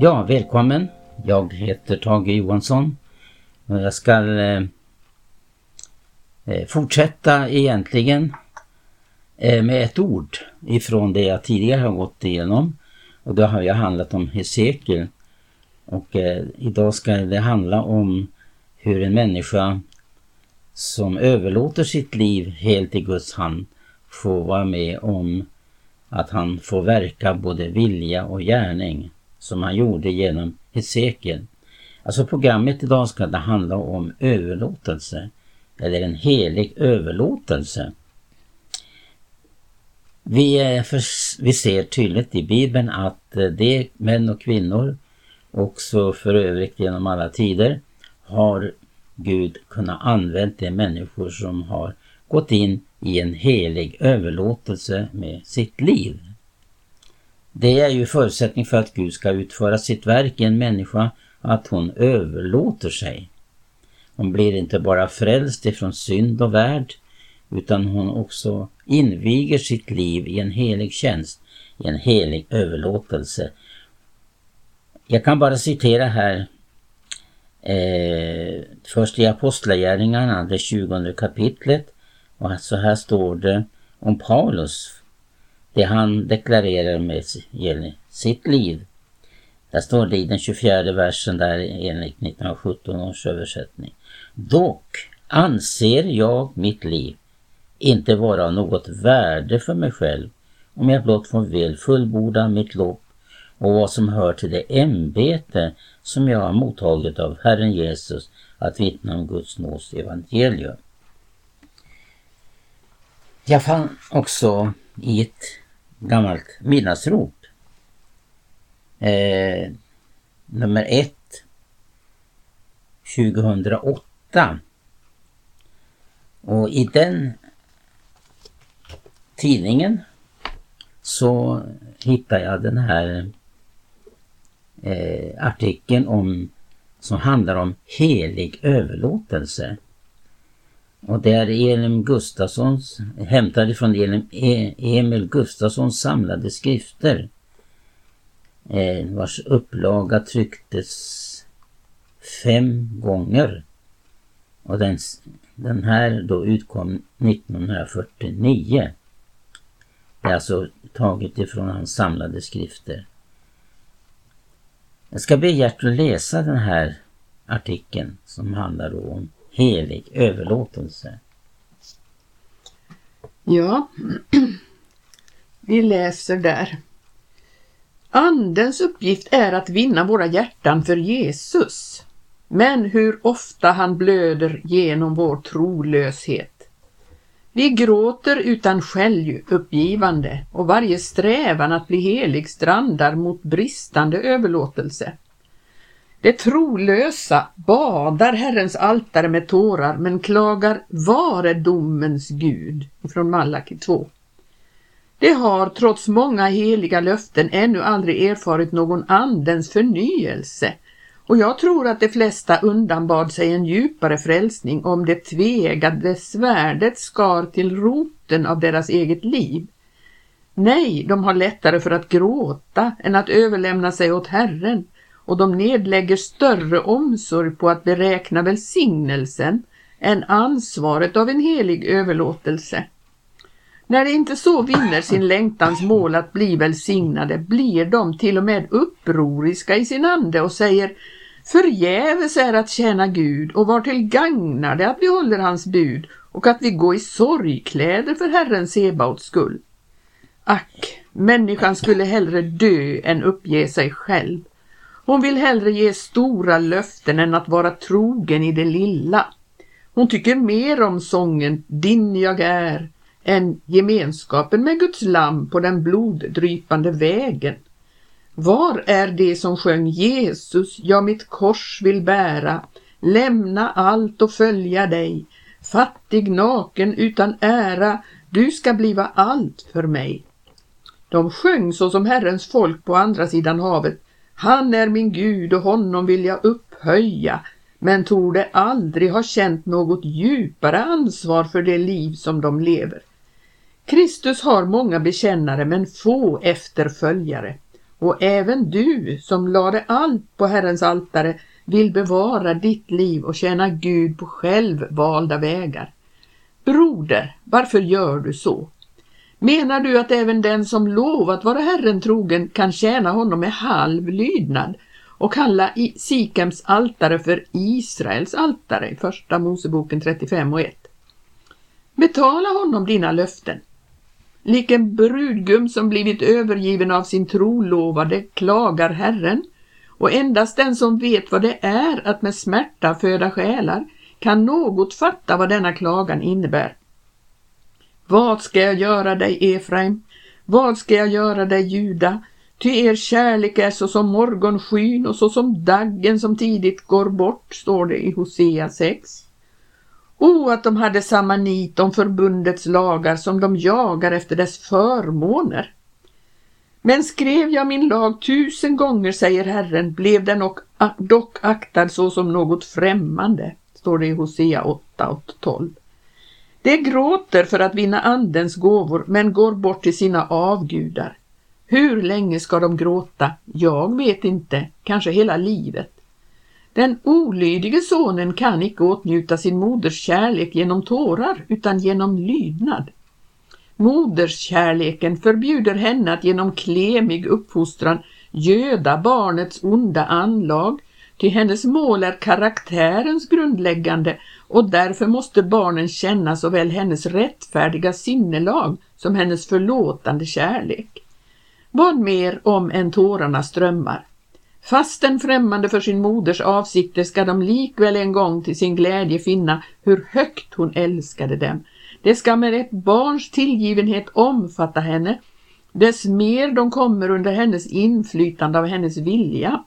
Ja, välkommen. Jag heter Tage Johansson och jag ska eh, eh, fortsätta egentligen eh, med ett ord ifrån det jag tidigare har gått igenom. Och då har jag handlat om Hesekiel. Och eh, idag ska det handla om hur en människa som överlåter sitt liv helt i Guds hand får vara med om att han får verka både vilja och gärning som han gjorde genom Hesekiel. Alltså programmet idag ska det handla om överlåtelse eller en helig överlåtelse. Vi, för, vi ser tydligt i Bibeln att eh, de män och kvinnor, också för övrigt genom alla tider, har Gud kunnat använda de människor som har gått in i en helig överlåtelse med sitt liv. Det är ju förutsättning för att Gud ska utföra sitt verk i en människa, att hon överlåter sig. Hon blir inte bara frälst ifrån synd och värld, utan hon också inviger sitt liv i en helig tjänst, i en helig överlåtelse. Jag kan bara citera här eh, först i Apostlagärningarna, det 20 kapitlet. Och så här står det om Paulus det han deklarerar med sitt liv. Där står det i den 24 versen där enligt 1917 års översättning. Dock anser jag mitt liv inte vara av något värde för mig själv om jag blott får väl fullborda mitt lopp och vad som hör till det ämbete som jag har mottagit av Herren Jesus att vittna om Guds nåds evangelium. Jag fann också i ett gammalt midnattsrop. Eh, nummer 1 2008. Och i den tidningen så hittade jag den här eh, artikeln om som handlar om helig överlåtelse. Och det är Elin Gustafssons, hämtade från Elin, e-, Emil Gustafssons samlade skrifter. Eh, vars upplaga trycktes fem gånger. Och den, den här då utkom 1949. Det är alltså taget ifrån hans samlade skrifter. Jag ska be Gert att läsa den här artikeln som handlar om helig överlåtelse. Ja, vi läser där. Andens uppgift är att vinna våra hjärtan för Jesus. Men hur ofta han blöder genom vår trolöshet. Vi gråter utan självuppgivande och varje strävan att bli helig strandar mot bristande överlåtelse. Det trolösa badar Herrens altare med tårar men klagar var är domens Gud från Malaki 2. Det har trots många heliga löften ännu aldrig erfarit någon andens förnyelse och jag tror att de flesta undanbad sig en djupare frälsning om det tvegade svärdet skar till roten av deras eget liv. Nej, de har lättare för att gråta än att överlämna sig åt Herren och de nedlägger större omsorg på att beräkna välsignelsen än ansvaret av en helig överlåtelse. När de inte så vinner sin längtans mål att bli välsignade blir de till och med upproriska i sin ande och säger Förgäves är att tjäna Gud och var till gagnar det att vi håller hans bud och att vi går i sorgkläder för Herren Sebaots skull. Ack, människan skulle hellre dö än uppge sig själv. Hon vill hellre ge stora löften än att vara trogen i det lilla. Hon tycker mer om sången Din jag är än gemenskapen med Guds lamm på den bloddrypande vägen. Var är det som sjöng Jesus, jag mitt kors vill bära, lämna allt och följa dig, fattig, naken, utan ära, du ska bliva allt för mig. De sjöng så som Herrens folk på andra sidan havet, han är min Gud och honom vill jag upphöja, men torde aldrig ha känt något djupare ansvar för det liv som de lever. Kristus har många bekännare men få efterföljare och även du som lade allt på Herrens altare vill bevara ditt liv och tjäna Gud på självvalda vägar. Broder, varför gör du så? Menar du att även den som lovat vara Herren trogen kan tjäna honom med halv lydnad och kalla Sikems altare för Israels altare i Första Moseboken 35 och 1? Betala honom dina löften. Lik en brudgum som blivit övergiven av sin trolovade klagar Herren och endast den som vet vad det är att med smärta föda själar kan något fatta vad denna klagan innebär. Vad ska jag göra dig, Efraim? Vad ska jag göra dig, Juda? Ty er kärlek är så som morgonskyn och så som daggen som tidigt går bort, står det i Hosea 6. O, att de hade samma nit om förbundets lagar som de jagar efter dess förmåner. Men skrev jag min lag tusen gånger, säger Herren, blev den dock aktad såsom något främmande, står det i Hosea 8 och 12. De gråter för att vinna andens gåvor men går bort till sina avgudar. Hur länge ska de gråta? Jag vet inte, kanske hela livet. Den olydige sonen kan icke åtnjuta sin moders kärlek genom tårar utan genom lydnad. Moderskärleken förbjuder henne att genom klemig uppfostran göda barnets onda anlag, ty hennes mål är karaktärens grundläggande och därför måste barnen känna såväl hennes rättfärdiga sinnelag som hennes förlåtande kärlek. Vad mer om än tårarna strömmar? Fastän främmande för sin moders avsikter ska de likväl en gång till sin glädje finna hur högt hon älskade dem. Det ska med ett barns tillgivenhet omfatta henne, dess mer de kommer under hennes inflytande av hennes vilja.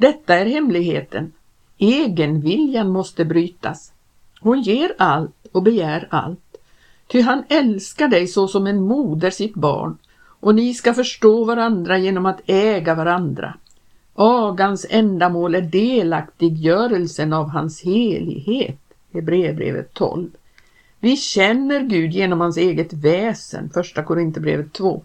Detta är hemligheten. Egenviljan måste brytas. Hon ger allt och begär allt. Ty han älskar dig så som en moder sitt barn och ni ska förstå varandra genom att äga varandra. Agans ändamål är delaktiggörelsen av hans helighet. Hebreerbrevet 12. Vi känner Gud genom hans eget väsen. Första Korinthierbrevet 2.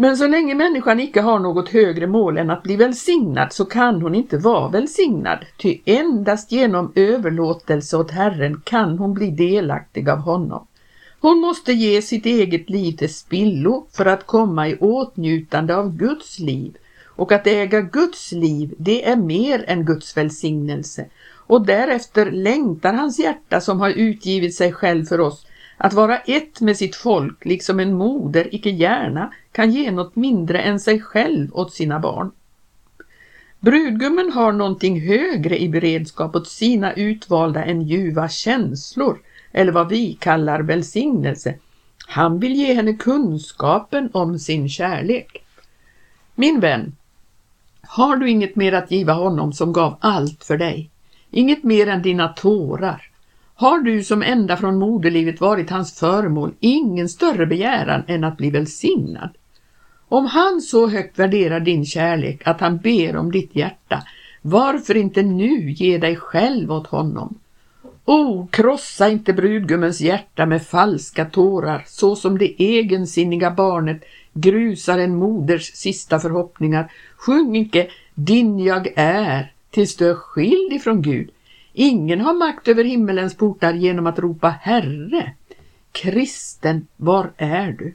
Men så länge människan icke har något högre mål än att bli välsignad så kan hon inte vara välsignad, ty endast genom överlåtelse åt Herren kan hon bli delaktig av honom. Hon måste ge sitt eget liv till spillo för att komma i åtnjutande av Guds liv och att äga Guds liv, det är mer än Guds välsignelse. Och därefter längtar hans hjärta som har utgivit sig själv för oss att vara ett med sitt folk, liksom en moder icke gärna kan ge något mindre än sig själv åt sina barn. Brudgummen har någonting högre i beredskap åt sina utvalda än ljuva känslor, eller vad vi kallar välsignelse. Han vill ge henne kunskapen om sin kärlek. Min vän, har du inget mer att giva honom som gav allt för dig? Inget mer än dina tårar? Har du som ända från moderlivet varit hans föremål ingen större begäran än att bli välsignad? Om han så högt värderar din kärlek att han ber om ditt hjärta, varför inte nu ge dig själv åt honom? O, oh, krossa inte brudgummens hjärta med falska tårar så som det egensinniga barnet grusar en moders sista förhoppningar. Sjung icke din jag är tills du är skild ifrån Gud. Ingen har makt över himmelens portar genom att ropa Herre. Kristen, var är du?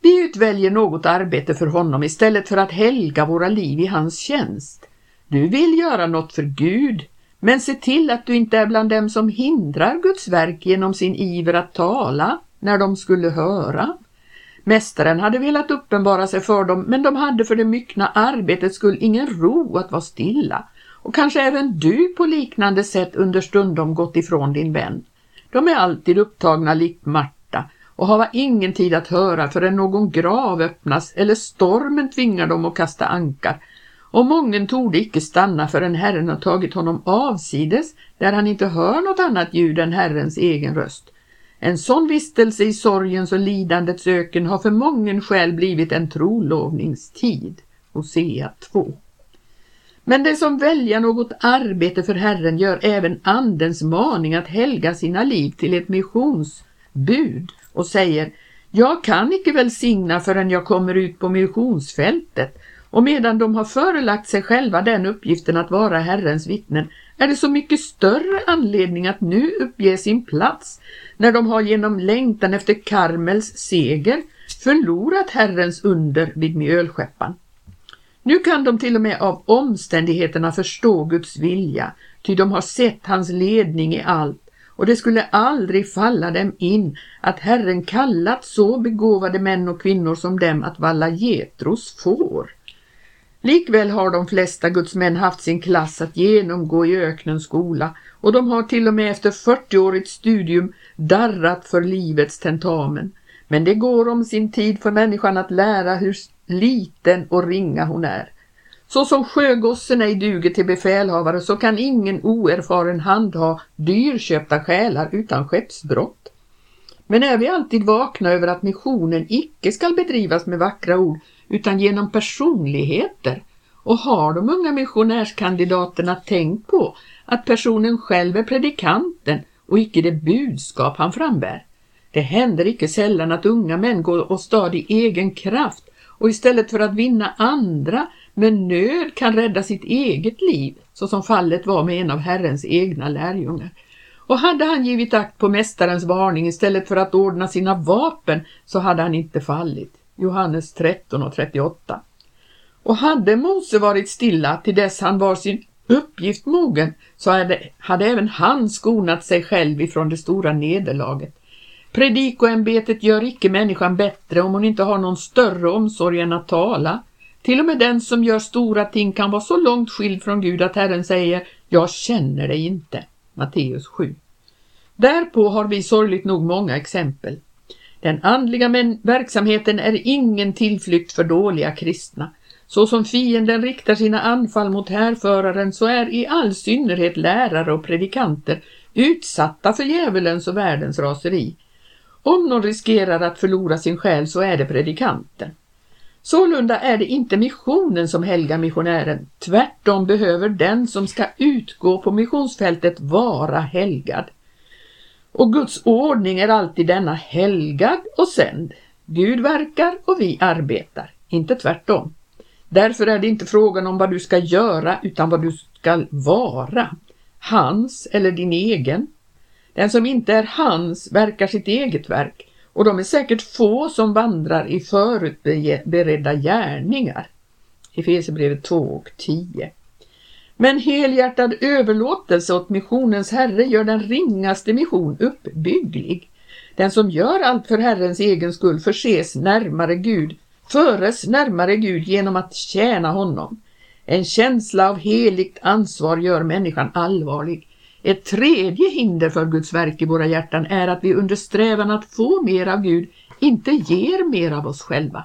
Vi utväljer något arbete för honom istället för att helga våra liv i hans tjänst. Du vill göra något för Gud, men se till att du inte är bland dem som hindrar Guds verk genom sin iver att tala när de skulle höra. Mästaren hade velat uppenbara sig för dem, men de hade för det myckna arbetets skull ingen ro att vara stilla. Och kanske även du på liknande sätt understundom gått ifrån din vän. De är alltid upptagna likt Marta och har ingen tid att höra förrän någon grav öppnas eller stormen tvingar dem att kasta ankar. Och mången torde icke stanna förrän Herren har tagit honom avsides där han inte hör något annat ljud än Herrens egen röst. En sån vistelse i sorgens och lidandets öken har för mången själ blivit en trolovningstid. Hosea 2. Men det som väljer något arbete för Herren gör även Andens maning att helga sina liv till ett missionsbud och säger Jag kan icke välsigna förrän jag kommer ut på missionsfältet och medan de har förelagt sig själva den uppgiften att vara Herrens vittnen är det så mycket större anledning att nu uppge sin plats när de har genom längtan efter Karmels seger förlorat Herrens under vid mjölskeppan. Nu kan de till och med av omständigheterna förstå Guds vilja, ty de har sett hans ledning i allt och det skulle aldrig falla dem in att Herren kallat så begåvade män och kvinnor som dem att valla Getros får. Likväl har de flesta Guds män haft sin klass att genomgå i öknens skola och de har till och med efter 40-årigt studium darrat för livets tentamen. Men det går om sin tid för människan att lära hur liten och ringa hon är. Så som sjögossen ej duger till befälhavare så kan ingen oerfaren handha dyrköpta själar utan skeppsbrott. Men är vi alltid vakna över att missionen icke skall bedrivas med vackra ord utan genom personligheter och har de unga missionärskandidaterna tänkt på att personen själv är predikanten och icke det budskap han frambär. Det händer icke sällan att unga män går och stad i egen kraft och istället för att vinna andra med nöd kan rädda sitt eget liv, så som fallet var med en av Herrens egna lärjungar. Och hade han givit akt på mästarens varning istället för att ordna sina vapen så hade han inte fallit. Johannes 13 och 38. Och hade Mose varit stilla till dess han var sin uppgift mogen så hade, hade även han skonat sig själv ifrån det stora nederlaget. Predikoämbetet gör icke människan bättre om hon inte har någon större omsorg än att tala. Till och med den som gör stora ting kan vara så långt skild från Gud att Herren säger Jag känner dig inte. Matteus 7. Därpå har vi sorgligt nog många exempel. Den andliga verksamheten är ingen tillflykt för dåliga kristna. Så som fienden riktar sina anfall mot härföraren så är i all synnerhet lärare och predikanter utsatta för djävulens och världens raseri. Om någon riskerar att förlora sin själ så är det predikanten. Sålunda är det inte missionen som helgar missionären, tvärtom behöver den som ska utgå på missionsfältet vara helgad. Och Guds ordning är alltid denna helgad och sänd. Gud verkar och vi arbetar, inte tvärtom. Därför är det inte frågan om vad du ska göra utan vad du ska vara. Hans eller din egen. Den som inte är hans verkar sitt eget verk och de är säkert få som vandrar i förutberedda gärningar. Efesierbrevet 2 och 10. Men helhjärtad överlåtelse åt missionens Herre gör den ringaste mission uppbygglig. Den som gör allt för Herrens egen skull förses närmare Gud, föres närmare Gud genom att tjäna honom. En känsla av heligt ansvar gör människan allvarlig. Ett tredje hinder för Guds verk i våra hjärtan är att vi under strävan att få mer av Gud inte ger mer av oss själva.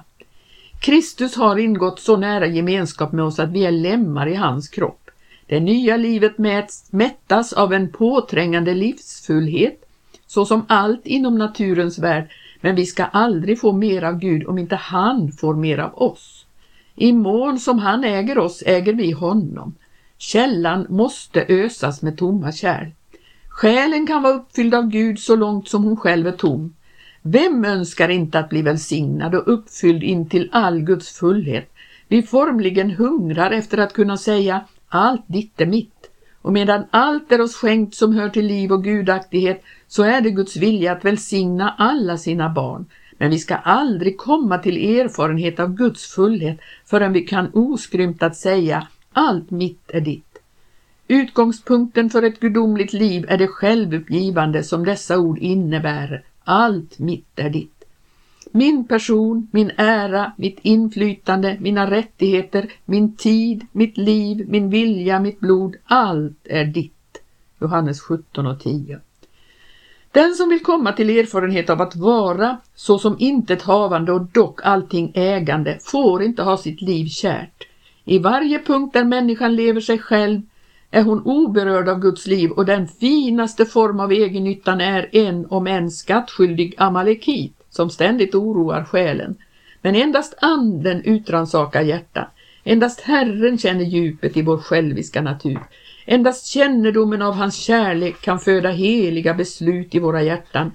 Kristus har ingått så nära gemenskap med oss att vi är lemmar i hans kropp. Det nya livet mäts, mättas av en påträngande livsfullhet, så som allt inom naturens värld, men vi ska aldrig få mer av Gud om inte han får mer av oss. I mån som han äger oss äger vi honom. Källan måste ösas med tomma kärl. Själen kan vara uppfylld av Gud så långt som hon själv är tom. Vem önskar inte att bli välsignad och uppfylld in till all Guds fullhet? Vi formligen hungrar efter att kunna säga allt ditt är mitt. Och medan allt är oss skänkt som hör till liv och gudaktighet så är det Guds vilja att välsigna alla sina barn. Men vi ska aldrig komma till erfarenhet av Guds fullhet förrän vi kan oskrymtat säga allt mitt är ditt. Utgångspunkten för ett gudomligt liv är det självuppgivande som dessa ord innebär. Allt mitt är ditt. Min person, min ära, mitt inflytande, mina rättigheter, min tid, mitt liv, min vilja, mitt blod, allt är ditt. Johannes 17 och 10. Den som vill komma till erfarenhet av att vara såsom intet havande och dock allting ägande får inte ha sitt liv kärt. I varje punkt där människan lever sig själv är hon oberörd av Guds liv och den finaste form av egennyttan är en om en skattskyldig amalekit som ständigt oroar själen. Men endast anden utransakar hjärtat. Endast Herren känner djupet i vår själviska natur. Endast kännedomen av hans kärlek kan föda heliga beslut i våra hjärtan.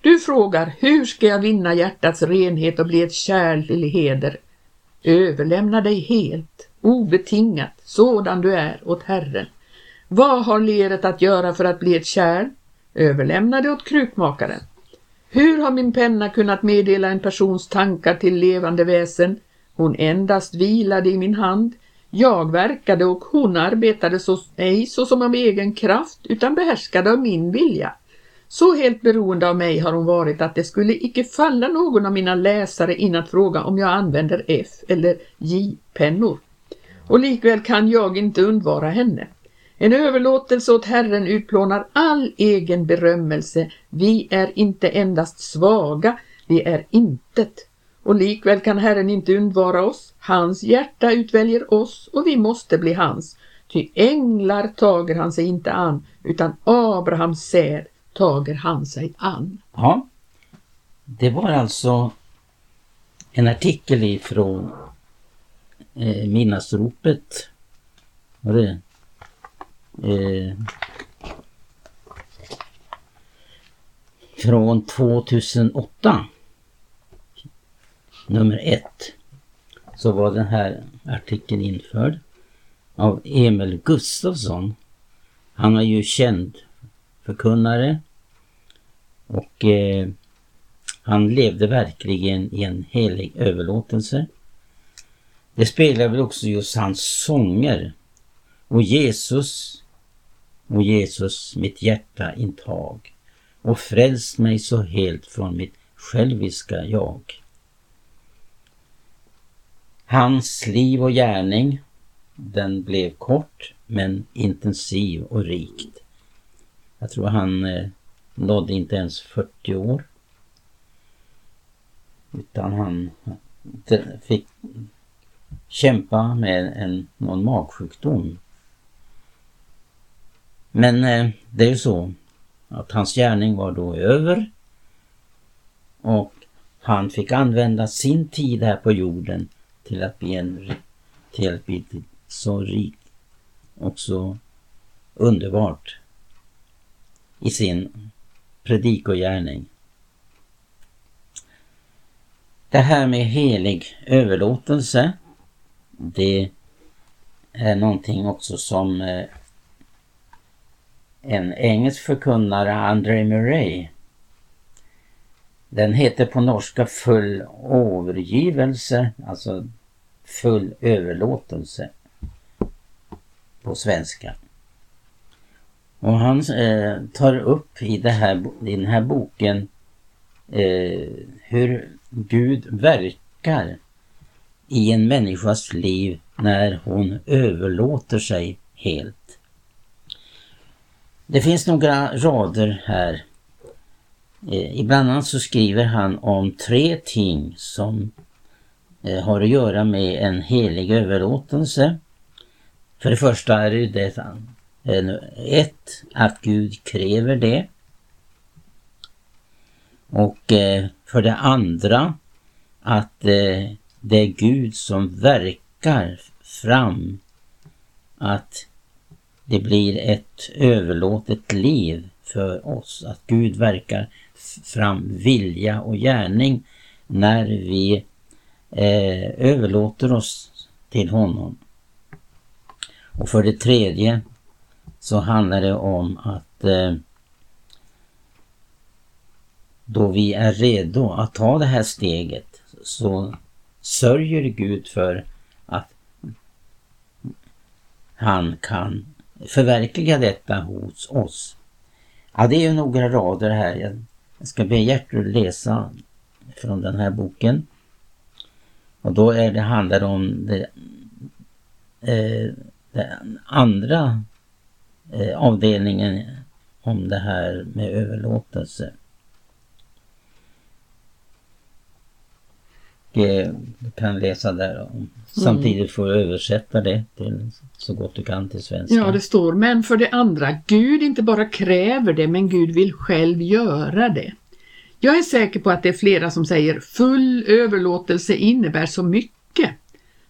Du frågar, hur ska jag vinna hjärtats renhet och bli ett kärl till heder? Överlämna dig helt, obetingat, sådan du är, åt Herren. Vad har leret att göra för att bli ett kärl? Överlämna det åt krukmakaren. Hur har min penna kunnat meddela en persons tankar till levande väsen? Hon endast vilade i min hand. Jag verkade och hon arbetade så, ej såsom av egen kraft utan behärskade av min vilja. Så helt beroende av mig har hon varit att det skulle icke falla någon av mina läsare in att fråga om jag använder F eller J-pennor. Och likväl kan jag inte undvara henne. En överlåtelse åt Herren utplånar all egen berömmelse. Vi är inte endast svaga, vi är intet. Och likväl kan Herren inte undvara oss. Hans hjärta utväljer oss och vi måste bli hans. Ty änglar tager han sig inte an, utan Abrahams säd tager han sig an. Ja, det var alltså en artikel ifrån eh, Minnasropet. Var det? Eh, från 2008. Nummer ett. Så var den här artikeln införd av Emil Gustafsson. Han är ju känd förkunnare och eh, han levde verkligen i en helig överlåtelse. Det speglar väl också just hans sånger. Och Jesus, och Jesus mitt hjärta intag och fräls mig så helt från mitt själviska jag. Hans liv och gärning, den blev kort men intensiv och rikt. Jag tror han eh, nådde inte ens 40 år. Utan han fick kämpa med en, någon magsjukdom. Men eh, det är ju så att hans gärning var då över och han fick använda sin tid här på jorden till att bli en till att bli så rik och så underbart i sin predikogärning. Det här med helig överlåtelse, det är någonting också som eh, en engelsk förkunnare, André Murray, den heter på norska full övergivelse, alltså full överlåtelse på svenska. Och han eh, tar upp i, det här, i den här boken eh, hur Gud verkar i en människas liv när hon överlåter sig helt. Det finns några rader här. Eh, ibland annat så skriver han om tre ting som eh, har att göra med en helig överlåtelse. För det första är det det Eh, ett, att Gud kräver det. Och eh, för det andra att eh, det är Gud som verkar fram att det blir ett överlåtet liv för oss. Att Gud verkar fram vilja och gärning när vi eh, överlåter oss till honom. Och för det tredje så handlar det om att eh, då vi är redo att ta det här steget så sörjer Gud för att han kan förverkliga detta hos oss. Ja, det är ju några rader här. Jag ska be Gertrud läsa från den här boken. Och då är det, handlar om det, eh, det andra eh, avdelningen om det här med överlåtelse. Du kan läsa där och samtidigt får du översätta det till så gott du kan till svenska. Ja, det står, men för det andra, Gud inte bara kräver det, men Gud vill själv göra det. Jag är säker på att det är flera som säger full överlåtelse innebär så mycket.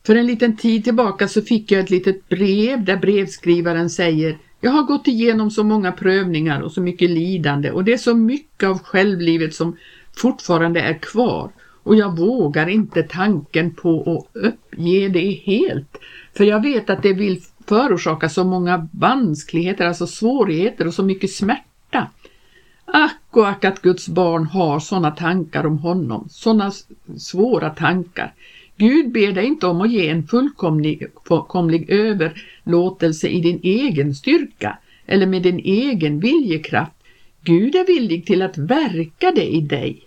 För en liten tid tillbaka så fick jag ett litet brev där brevskrivaren säger jag har gått igenom så många prövningar och så mycket lidande och det är så mycket av självlivet som fortfarande är kvar och jag vågar inte tanken på att uppge det helt. För jag vet att det vill förorsaka så många vanskligheter, alltså svårigheter och så mycket smärta. Ack och ack att Guds barn har sådana tankar om honom, sådana svåra tankar. Gud ber dig inte om att ge en fullkomlig, fullkomlig överlåtelse i din egen styrka eller med din egen viljekraft. Gud är villig till att verka det i dig.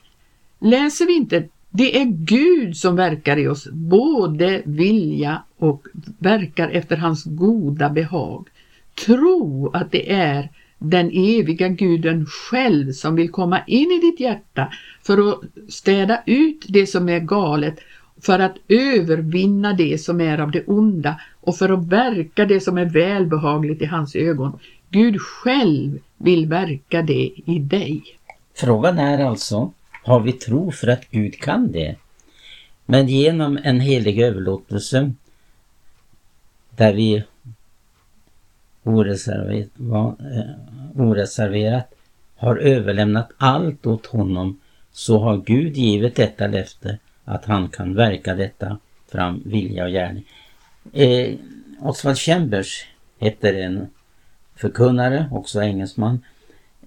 Läser vi inte det är Gud som verkar i oss, både vilja och verkar efter hans goda behag. Tro att det är den eviga guden själv som vill komma in i ditt hjärta för att städa ut det som är galet, för att övervinna det som är av det onda och för att verka det som är välbehagligt i hans ögon. Gud själv vill verka det i dig. Frågan är alltså, har vi tro för att Gud kan det? Men genom en helig överlåtelse där vi oreserverat, eh, oreserverat har överlämnat allt åt honom så har Gud givit detta löfte att han kan verka detta fram vilja och gärning. Eh, Oswald Chambers heter en förkunnare, också engelsman.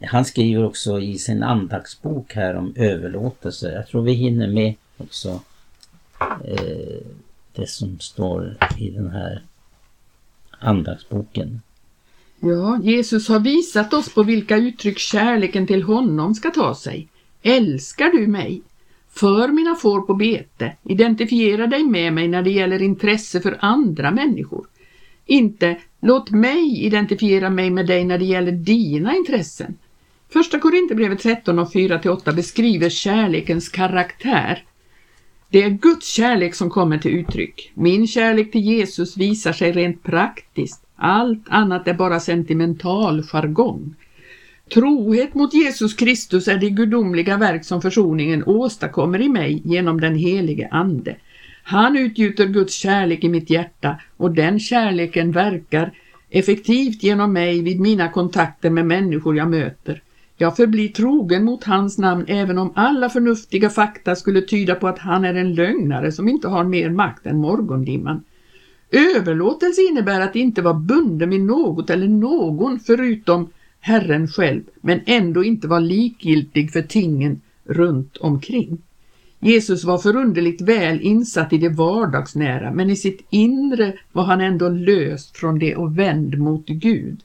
Han skriver också i sin andaktsbok här om överlåtelse. Jag tror vi hinner med också eh, det som står i den här andaktsboken. Ja, Jesus har visat oss på vilka uttryck kärleken till honom ska ta sig. Älskar du mig? För mina får på bete. Identifiera dig med mig när det gäller intresse för andra människor. Inte låt mig identifiera mig med dig när det gäller dina intressen. Första Korinthierbrevet 13 och 4-8 beskriver kärlekens karaktär. Det är Guds kärlek som kommer till uttryck. Min kärlek till Jesus visar sig rent praktiskt. Allt annat är bara sentimental jargong. Trohet mot Jesus Kristus är det gudomliga verk som försoningen åstadkommer i mig genom den helige Ande. Han utgjuter Guds kärlek i mitt hjärta och den kärleken verkar effektivt genom mig vid mina kontakter med människor jag möter. Jag förblir trogen mot hans namn även om alla förnuftiga fakta skulle tyda på att han är en lögnare som inte har mer makt än morgondimman. Överlåtelse innebär att inte vara bunden vid något eller någon förutom Herren själv, men ändå inte var likgiltig för tingen runt omkring. Jesus var förunderligt väl insatt i det vardagsnära, men i sitt inre var han ändå löst från det och vänd mot Gud.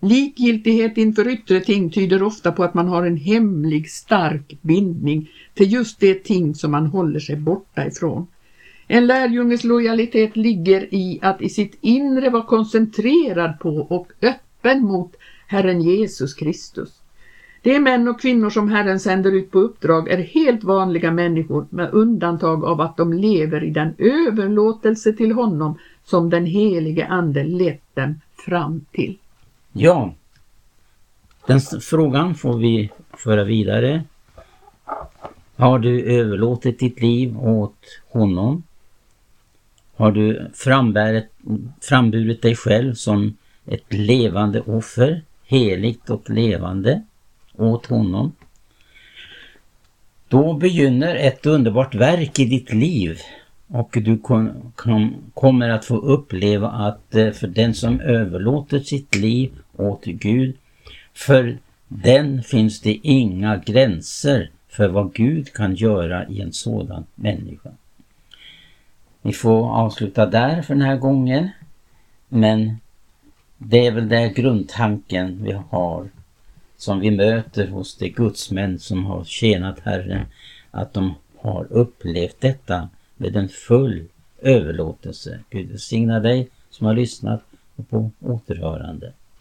Likgiltighet inför yttre ting tyder ofta på att man har en hemlig stark bindning till just det ting som man håller sig borta ifrån. En lärjunges lojalitet ligger i att i sitt inre vara koncentrerad på och öppen mot Herren Jesus Kristus. De män och kvinnor som Herren sänder ut på uppdrag är helt vanliga människor med undantag av att de lever i den överlåtelse till honom som den helige Ande lett dem fram till. Ja, den frågan får vi föra vidare. Har du överlåtit ditt liv åt honom? Har du framburit dig själv som ett levande offer, heligt och levande, åt honom? Då begynner ett underbart verk i ditt liv och du kom, kom, kommer att få uppleva att eh, för den som överlåter sitt liv åt Gud, för den finns det inga gränser för vad Gud kan göra i en sådan människa. Vi får avsluta där för den här gången. Men det är väl den grundtanken vi har som vi möter hos de gudsmän som har tjänat Herren. Att de har upplevt detta med en full överlåtelse. Gud välsigna dig som har lyssnat och på återhörande.